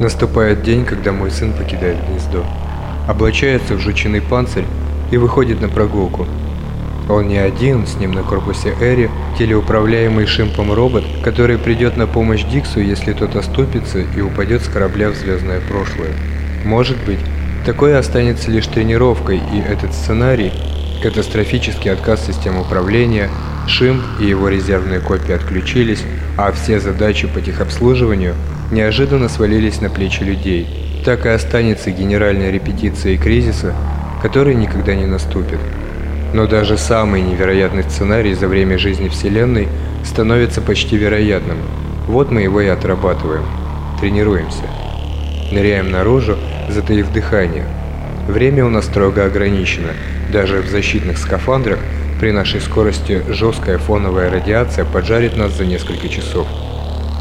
Наступает день, когда мой сын покидает гнездо. Облачается в жучиный панцирь и выходит на прогулку. Он не один, с ним на корпусе Эри, телеуправляемый шимпом робот, который придет на помощь Диксу, если тот оступится и упадет с корабля в звездное прошлое. Может быть, такое останется лишь тренировкой, и этот сценарий, катастрофический отказ систем управления, Шимп и его резервные копии отключились, а все задачи по техобслуживанию неожиданно свалились на плечи людей. Так и останется генеральной репетицией кризиса, который никогда не наступит. Но даже самый невероятный сценарий за время жизни Вселенной становится почти вероятным. Вот мы его и отрабатываем. Тренируемся. Ныряем наружу, затаив дыхание. Время у нас строго ограничено. Даже в защитных скафандрах при нашей скорости жесткая фоновая радиация поджарит нас за несколько часов.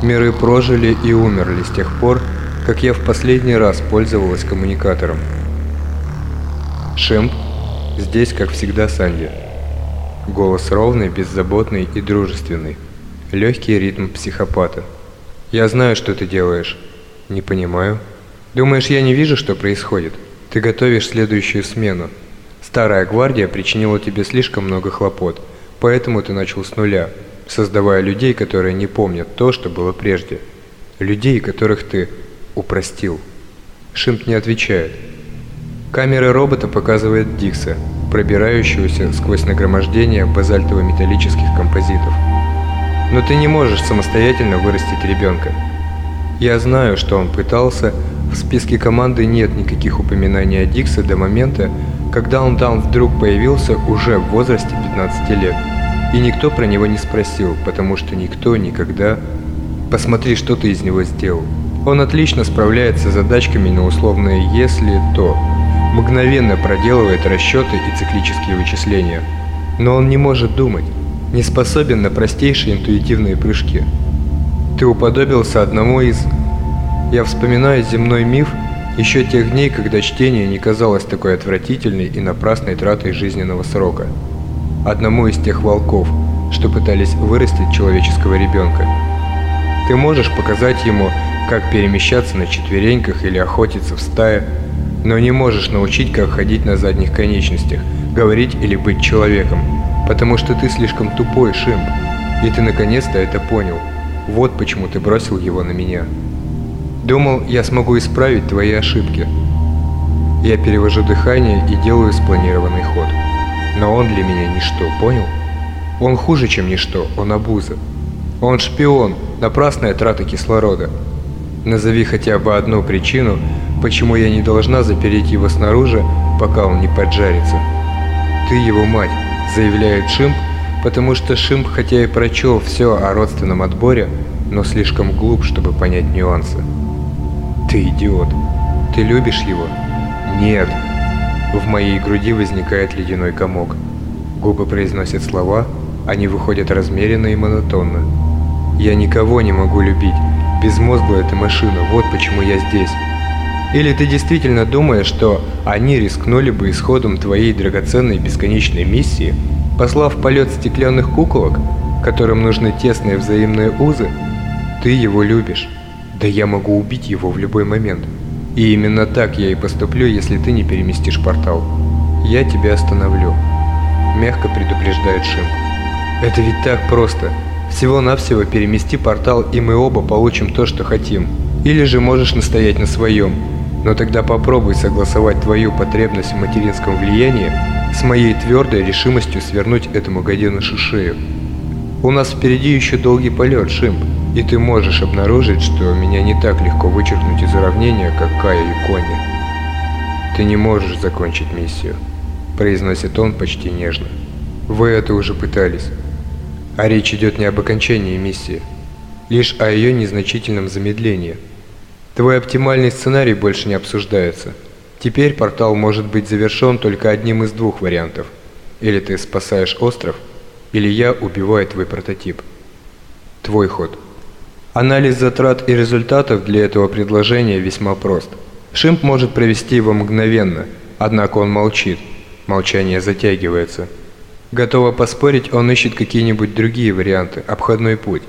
Миры прожили и умерли с тех пор, как я в последний раз пользовалась коммуникатором. Шемп Здесь, как всегда, Санди. Голос ровный, беззаботный и дружественный. Легкий ритм психопата. «Я знаю, что ты делаешь». «Не понимаю». «Думаешь, я не вижу, что происходит? Ты готовишь следующую смену. Старая гвардия причинила тебе слишком много хлопот, поэтому ты начал с нуля, создавая людей, которые не помнят то, что было прежде. Людей, которых ты упростил». Шимп не отвечает. Камера робота показывает Дикса, пробирающегося сквозь нагромождение базальтово-металлических композитов. Но ты не можешь самостоятельно вырастить ребенка. Я знаю, что он пытался, в списке команды нет никаких упоминаний о Диксе до момента, когда он там вдруг появился уже в возрасте 15 лет. И никто про него не спросил, потому что никто никогда... Посмотри, что ты из него сделал. Он отлично справляется с задачками на условное «если то», мгновенно проделывает расчеты и циклические вычисления. Но он не может думать, не способен на простейшие интуитивные прыжки. Ты уподобился одному из... Я вспоминаю земной миф еще тех дней, когда чтение не казалось такой отвратительной и напрасной тратой жизненного срока. Одному из тех волков, что пытались вырастить человеческого ребенка. Ты можешь показать ему, как перемещаться на четвереньках или охотиться в стае, но не можешь научить, как ходить на задних конечностях, говорить или быть человеком, потому что ты слишком тупой, Шимп, и ты наконец-то это понял. Вот почему ты бросил его на меня. Думал, я смогу исправить твои ошибки. Я перевожу дыхание и делаю спланированный ход. Но он для меня ничто, понял? Он хуже, чем ничто, он обуза. Он шпион, напрасная трата кислорода. Назови хотя бы одну причину, почему я не должна запереть его снаружи, пока он не поджарится. Ты его мать, заявляет Шимп, потому что Шимп хотя и прочел все о родственном отборе, но слишком глуп, чтобы понять нюансы. Ты идиот. Ты любишь его? Нет. В моей груди возникает ледяной комок. Губы произносят слова, они выходят размеренно и монотонно. Я никого не могу любить. Безмозглая эта машина, вот почему я здесь. Или ты действительно думаешь, что они рискнули бы исходом твоей драгоценной бесконечной миссии, послав полет стеклянных куколок, которым нужны тесные взаимные узы? Ты его любишь. Да я могу убить его в любой момент. И именно так я и поступлю, если ты не переместишь портал. Я тебя остановлю. Мягко предупреждает Шим. Это ведь так просто. Всего-навсего перемести портал, и мы оба получим то, что хотим. Или же можешь настоять на своем, но тогда попробуй согласовать твою потребность в материнском влиянии с моей твердой решимостью свернуть этому гаденышу шею. У нас впереди еще долгий полет, Шимп, и ты можешь обнаружить, что меня не так легко вычеркнуть из уравнения, как Кая и Кони. Ты не можешь закончить миссию, произносит он почти нежно. Вы это уже пытались. А речь идет не об окончании миссии, лишь о ее незначительном замедлении – Твой оптимальный сценарий больше не обсуждается. Теперь портал может быть завершен только одним из двух вариантов. Или ты спасаешь остров, или я убиваю твой прототип. Твой ход. Анализ затрат и результатов для этого предложения весьма прост. Шимп может провести его мгновенно, однако он молчит. Молчание затягивается. Готово поспорить, он ищет какие-нибудь другие варианты, обходной путь.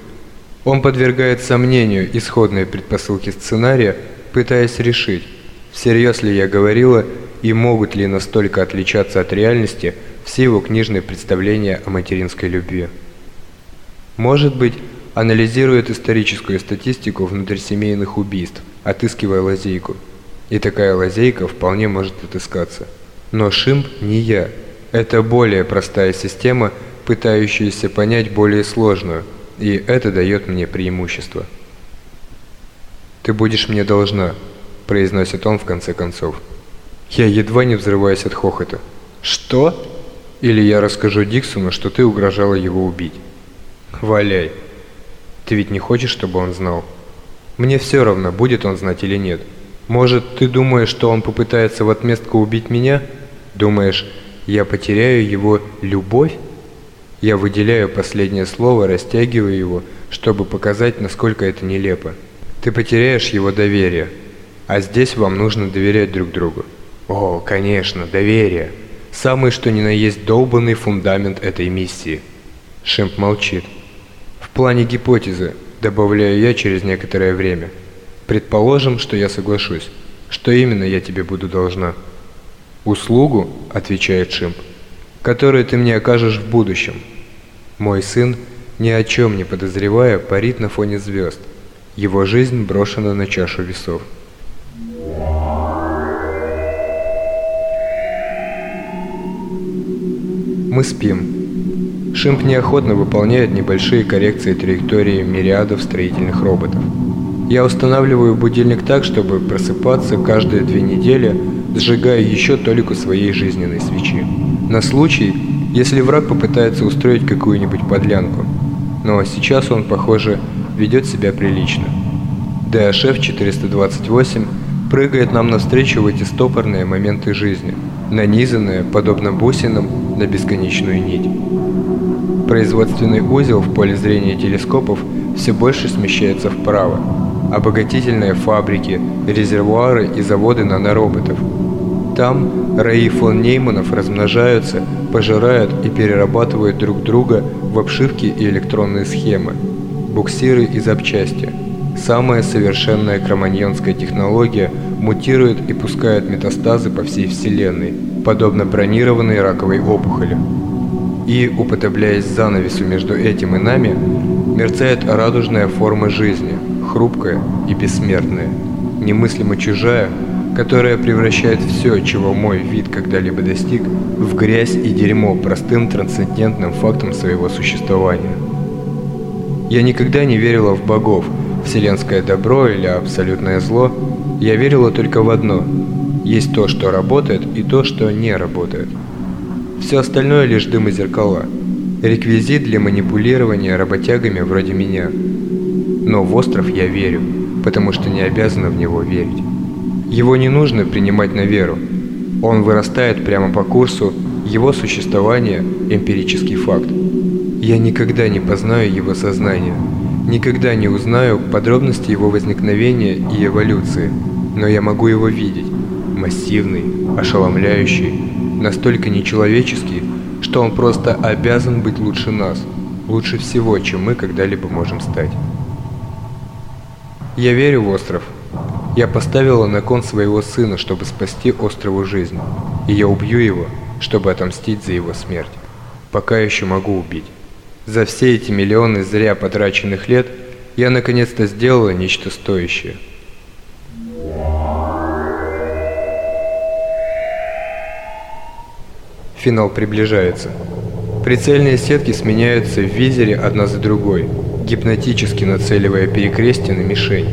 Он подвергает сомнению исходные предпосылки сценария, пытаясь решить, всерьез ли я говорила и могут ли настолько отличаться от реальности все его книжные представления о материнской любви. Может быть, анализирует историческую статистику внутрисемейных убийств, отыскивая лазейку. И такая лазейка вполне может отыскаться. Но Шимп не я. Это более простая система, пытающаяся понять более сложную, и это дает мне преимущество. «Ты будешь мне должна», – произносит он в конце концов. Я едва не взрываюсь от хохота. «Что?» Или я расскажу Диксону, что ты угрожала его убить. Валяй. Ты ведь не хочешь, чтобы он знал? Мне все равно, будет он знать или нет. Может, ты думаешь, что он попытается в отместку убить меня? Думаешь, я потеряю его любовь? Я выделяю последнее слово, растягиваю его, чтобы показать, насколько это нелепо. Ты потеряешь его доверие, а здесь вам нужно доверять друг другу. О, конечно, доверие. Самый что ни на есть долбанный фундамент этой миссии. Шемп молчит. Плане гипотезы, добавляю я через некоторое время. Предположим, что я соглашусь. Что именно я тебе буду должна? Услугу, отвечает Шимп, которую ты мне окажешь в будущем. Мой сын, ни о чем не подозревая, парит на фоне звезд. Его жизнь брошена на чашу весов. Мы спим. Шимп неохотно выполняет небольшие коррекции траектории мириадов строительных роботов. Я устанавливаю будильник так, чтобы просыпаться каждые две недели, сжигая еще толику своей жизненной свечи. На случай, если враг попытается устроить какую-нибудь подлянку. Но сейчас он, похоже, ведет себя прилично. ДHF 428 прыгает нам навстречу в эти стопорные моменты жизни, нанизанные, подобно бусинам, на бесконечную нить. Производственный узел в поле зрения телескопов все больше смещается вправо. Обогатительные фабрики, резервуары и заводы нанороботов. Там раи фон Нейманов размножаются, пожирают и перерабатывают друг друга в обшивки и электронные схемы, буксиры и запчасти. Самая совершенная кроманьонская технология мутирует и пускает метастазы по всей Вселенной, подобно бронированной раковой опухоли. И, уподобляясь занавесу между этим и нами, мерцает радужная форма жизни, хрупкая и бессмертная, немыслимо чужая, которая превращает все, чего мой вид когда-либо достиг, в грязь и дерьмо простым трансцендентным фактом своего существования. Я никогда не верила в богов, вселенское добро или абсолютное зло, я верила только в одно – есть то, что работает, и то, что не работает. Все остальное лишь дым и зеркала. Реквизит для манипулирования работягами вроде меня. Но в остров я верю, потому что не обязана в него верить. Его не нужно принимать на веру. Он вырастает прямо по курсу, его существование – эмпирический факт. Я никогда не познаю его сознание, никогда не узнаю подробности его возникновения и эволюции, но я могу его видеть массивный, ошеломляющий, настолько нечеловеческий, что он просто обязан быть лучше нас, лучше всего, чем мы когда-либо можем стать. Я верю в остров. Я поставила на кон своего сына, чтобы спасти острову жизнь, и я убью его, чтобы отомстить за его смерть. Пока еще могу убить. За все эти миллионы зря потраченных лет я наконец-то сделала нечто стоящее – Финал приближается. Прицельные сетки сменяются в визере одна за другой, гипнотически нацеливая перекрестие на мишень.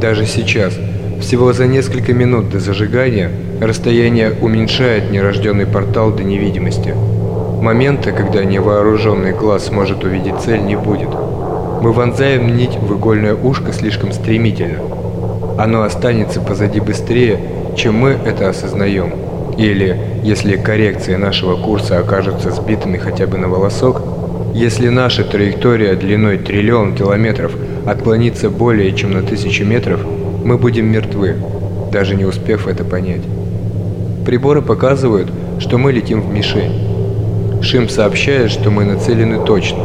Даже сейчас, всего за несколько минут до зажигания, расстояние уменьшает нерожденный портал до невидимости. Момента, когда невооруженный глаз может увидеть цель, не будет. Мы вонзаем нить в игольное ушко слишком стремительно. Оно останется позади быстрее, чем мы это осознаем. Или, если коррекции нашего курса окажутся сбитыми хотя бы на волосок, если наша траектория длиной триллион километров отклонится более чем на тысячу метров, мы будем мертвы, даже не успев это понять. Приборы показывают, что мы летим в мишень. Шим сообщает, что мы нацелены точно.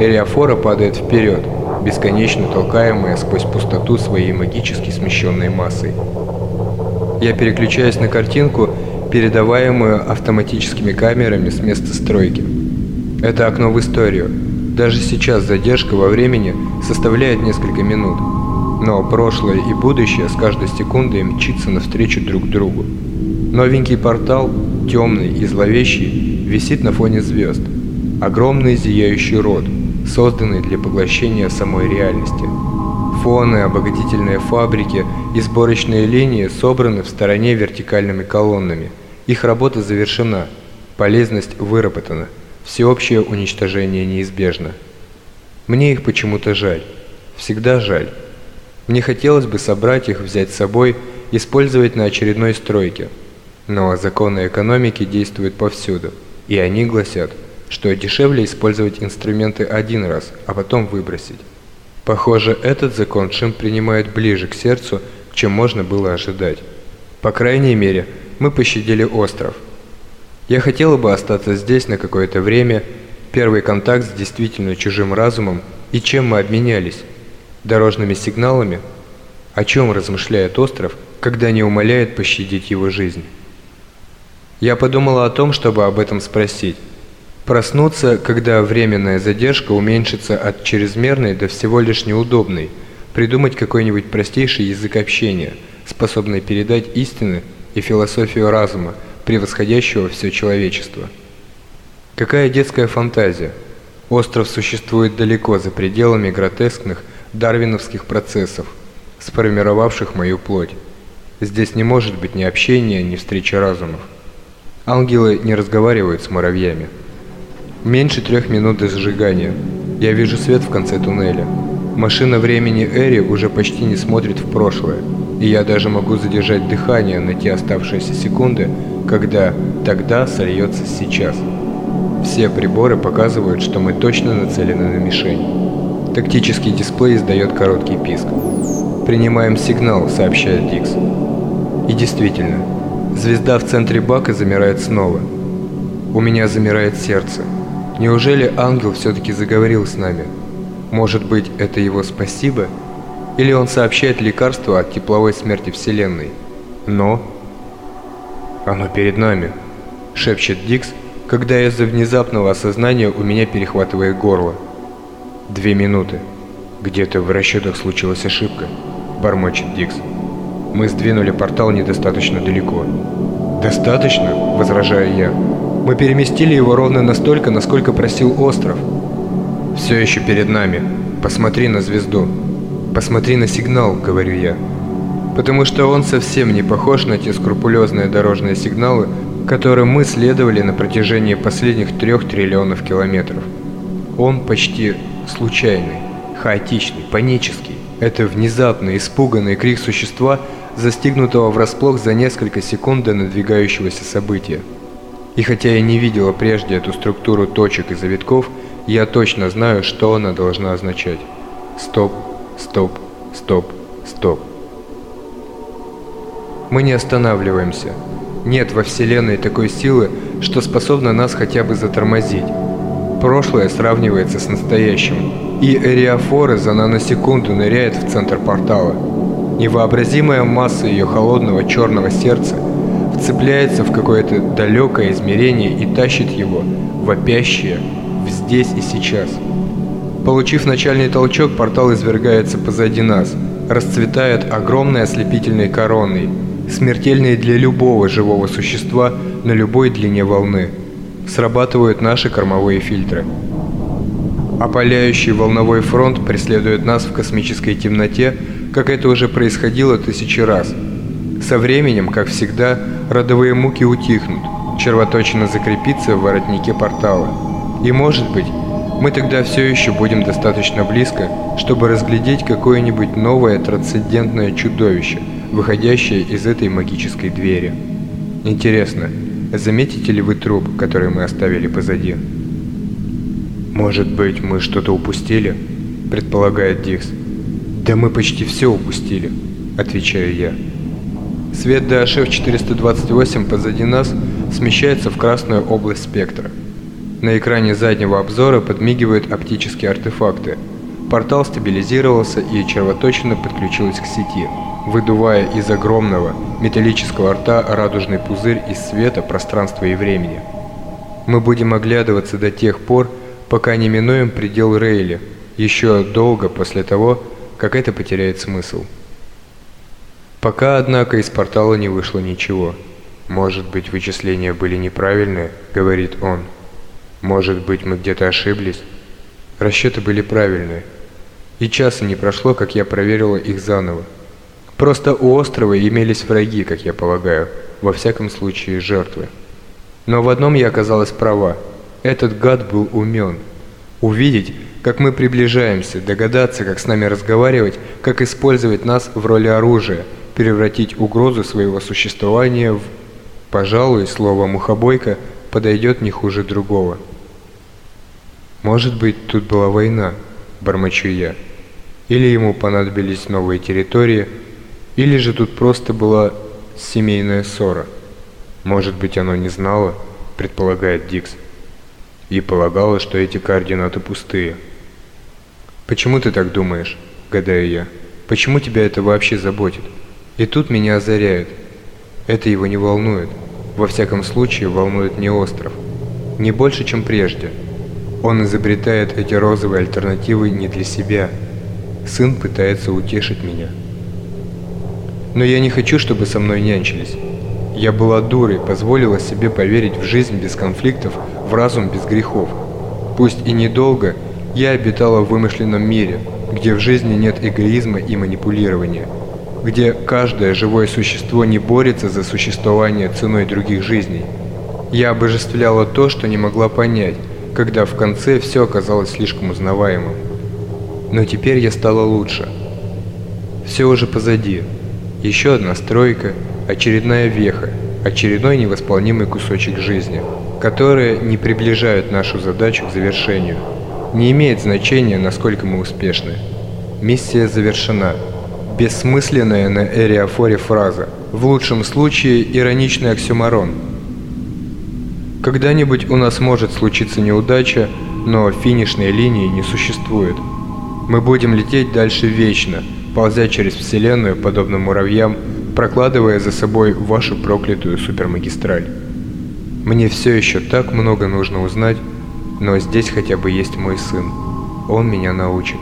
Эриафора падает вперед, бесконечно толкаемая сквозь пустоту своей магически смещенной массой. Я переключаюсь на картинку, передаваемую автоматическими камерами с места стройки. Это окно в историю. Даже сейчас задержка во времени составляет несколько минут. Но прошлое и будущее с каждой секундой мчится навстречу друг другу. Новенький портал, темный и зловещий, висит на фоне звезд. Огромный зияющий рот, созданный для поглощения самой реальности. Фоны, обогатительные фабрики и сборочные линии собраны в стороне вертикальными колоннами. Их работа завершена, полезность выработана, всеобщее уничтожение неизбежно. Мне их почему-то жаль, всегда жаль. Мне хотелось бы собрать их, взять с собой, использовать на очередной стройке – но законы экономики действуют повсюду, и они гласят, что дешевле использовать инструменты один раз, а потом выбросить. Похоже, этот закон Шим принимает ближе к сердцу, чем можно было ожидать. По крайней мере, мы пощадили остров. Я хотела бы остаться здесь на какое-то время, первый контакт с действительно чужим разумом, и чем мы обменялись? Дорожными сигналами? О чем размышляет остров, когда не умоляет пощадить его жизнь? Я подумала о том, чтобы об этом спросить. Проснуться, когда временная задержка уменьшится от чрезмерной до всего лишь неудобной. Придумать какой-нибудь простейший язык общения, способный передать истины и философию разума, превосходящего все человечество. Какая детская фантазия. Остров существует далеко за пределами гротескных дарвиновских процессов, сформировавших мою плоть. Здесь не может быть ни общения, ни встречи разумов. Ангелы не разговаривают с муравьями. Меньше трех минут до сжигания. Я вижу свет в конце туннеля. Машина времени Эри уже почти не смотрит в прошлое, и я даже могу задержать дыхание на те оставшиеся секунды, когда тогда сольется сейчас. Все приборы показывают, что мы точно нацелены на мишень. Тактический дисплей издает короткий писк. «Принимаем сигнал», — сообщает Дикс. И действительно, Звезда в центре бака замирает снова. У меня замирает сердце. Неужели ангел все-таки заговорил с нами? Может быть, это его спасибо? Или он сообщает лекарство от тепловой смерти Вселенной? Но... Оно перед нами, шепчет Дикс, когда из-за внезапного осознания у меня перехватывает горло. Две минуты. Где-то в расчетах случилась ошибка, бормочет Дикс. Мы сдвинули портал недостаточно далеко. «Достаточно?» – возражаю я. «Мы переместили его ровно настолько, насколько просил остров». «Все еще перед нами. Посмотри на звезду. Посмотри на сигнал», – говорю я. Потому что он совсем не похож на те скрупулезные дорожные сигналы, которым мы следовали на протяжении последних трех триллионов километров. Он почти случайный, хаотичный, панический. Это внезапный, испуганный крик существа – застигнутого врасплох за несколько секунд до надвигающегося события. И хотя я не видела прежде эту структуру точек и завитков, я точно знаю, что она должна означать. Стоп, стоп, стоп, стоп. Мы не останавливаемся. Нет во Вселенной такой силы, что способна нас хотя бы затормозить. Прошлое сравнивается с настоящим, и Эриафора за наносекунду ныряет в центр портала – Невообразимая масса ее холодного черного сердца вцепляется в какое-то далекое измерение и тащит его, вопящее, в здесь и сейчас. Получив начальный толчок, портал извергается позади нас, расцветает огромной ослепительной короной, смертельной для любого живого существа на любой длине волны. Срабатывают наши кормовые фильтры. Опаляющий волновой фронт преследует нас в космической темноте, как это уже происходило тысячи раз. Со временем, как всегда, родовые муки утихнут, червоточина закрепится в воротнике портала. И может быть, мы тогда все еще будем достаточно близко, чтобы разглядеть какое-нибудь новое трансцендентное чудовище, выходящее из этой магической двери. Интересно, заметите ли вы труп, который мы оставили позади? «Может быть, мы что-то упустили?» – предполагает Дикс. «Да мы почти все упустили», – отвечаю я. Свет DHF-428 позади нас смещается в красную область спектра. На экране заднего обзора подмигивают оптические артефакты. Портал стабилизировался и червоточина подключилась к сети, выдувая из огромного металлического рта радужный пузырь из света, пространства и времени. Мы будем оглядываться до тех пор, пока не минуем предел Рейли, еще долго после того, как это потеряет смысл. Пока, однако, из портала не вышло ничего. «Может быть, вычисления были неправильные?» — говорит он. «Может быть, мы где-то ошиблись?» Расчеты были правильные. И часа не прошло, как я проверила их заново. Просто у острова имелись враги, как я полагаю, во всяком случае жертвы. Но в одном я оказалась права. Этот гад был умен. Увидеть, как мы приближаемся, догадаться, как с нами разговаривать, как использовать нас в роли оружия, превратить угрозу своего существования в... Пожалуй, слово «мухобойка» подойдет не хуже другого. Может быть, тут была война, бормочу я. Или ему понадобились новые территории, или же тут просто была семейная ссора. Может быть, оно не знало, предполагает Дикс, и полагало, что эти координаты пустые. «Почему ты так думаешь?» – гадаю я. «Почему тебя это вообще заботит?» И тут меня озаряет. Это его не волнует. Во всяком случае, волнует не остров. Не больше, чем прежде. Он изобретает эти розовые альтернативы не для себя. Сын пытается утешить меня. Но я не хочу, чтобы со мной нянчились. Я была дурой, позволила себе поверить в жизнь без конфликтов, в разум без грехов. Пусть и недолго, я обитала в вымышленном мире, где в жизни нет эгоизма и манипулирования, где каждое живое существо не борется за существование ценой других жизней. Я обожествляла то, что не могла понять, когда в конце все оказалось слишком узнаваемым. Но теперь я стала лучше. Все уже позади. Еще одна стройка, очередная веха, очередной невосполнимый кусочек жизни, которые не приближают нашу задачу к завершению. Не имеет значения, насколько мы успешны. Миссия завершена. Бессмысленная на эриафоре фраза. В лучшем случае ироничный оксюмарон. Когда-нибудь у нас может случиться неудача, но финишной линии не существует. Мы будем лететь дальше вечно, ползя через Вселенную, подобно муравьям, прокладывая за собой вашу проклятую супермагистраль. Мне все еще так много нужно узнать, но здесь хотя бы есть мой сын. Он меня научит.